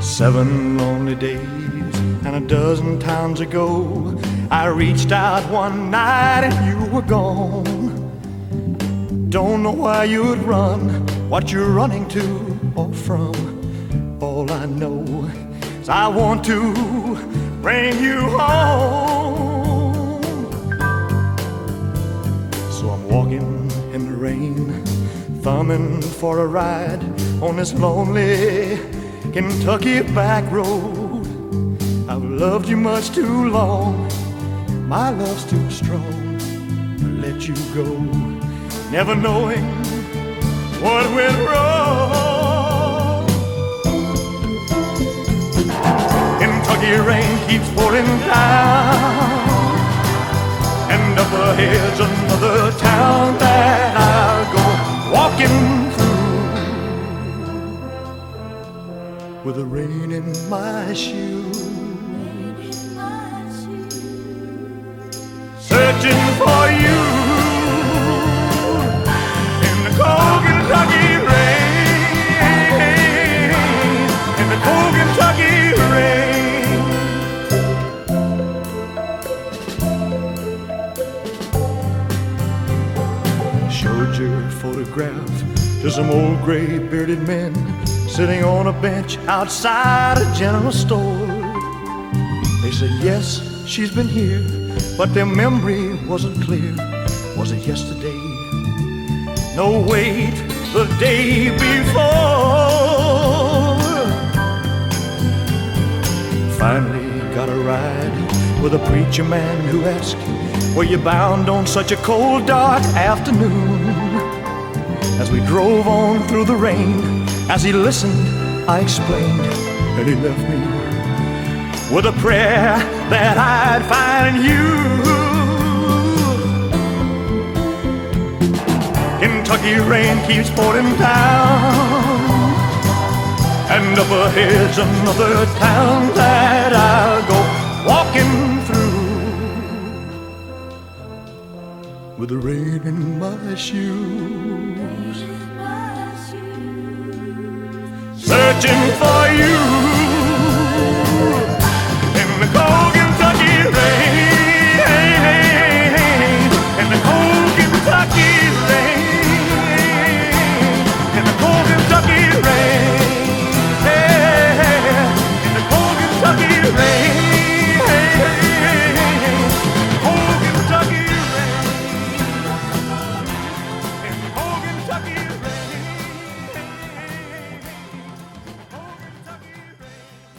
Seven lonely days and a dozen times ago, I reached out one night and you were gone. Don't know why you'd run, what you're running to or from. All I know is I want to bring you home. I'm in the rain, thumbing for a ride on this lonely Kentucky back road. I've loved you much too long, my love's too strong to let you go. Never knowing what went wrong. Kentucky rain keeps pouring down, and up ahead's another walking with the rain in my shoes. Showed photograph to some old gray bearded men sitting on a bench outside a general store. They said, Yes, she's been here, but their memory wasn't clear. Was it yesterday? No, wait, the day before. Finally got a ride with a preacher man who asked, Were you bound on such a cold, dark afternoon? We drove on through the rain, as he listened, I explained, and he left me with a prayer that I'd find you. Kentucky rain keeps pouring down, and up ahead's another town that I'll go walking through with the rain in my shoes. Searching for you.